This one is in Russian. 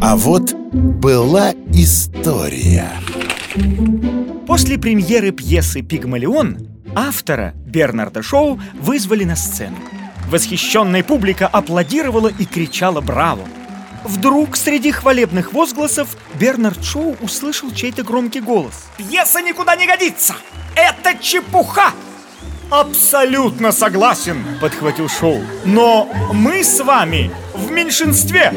А вот была история. После премьеры пьесы «Пигмалион» автора Бернарда Шоу вызвали на сцену. Восхищенная публика аплодировала и кричала «Браво!». Вдруг среди хвалебных возгласов Бернард Шоу услышал чей-то громкий голос. «Пьеса никуда не годится! Это чепуха!» «Абсолютно согласен!» — подхватил Шоу. «Но мы с вами в меньшинстве!»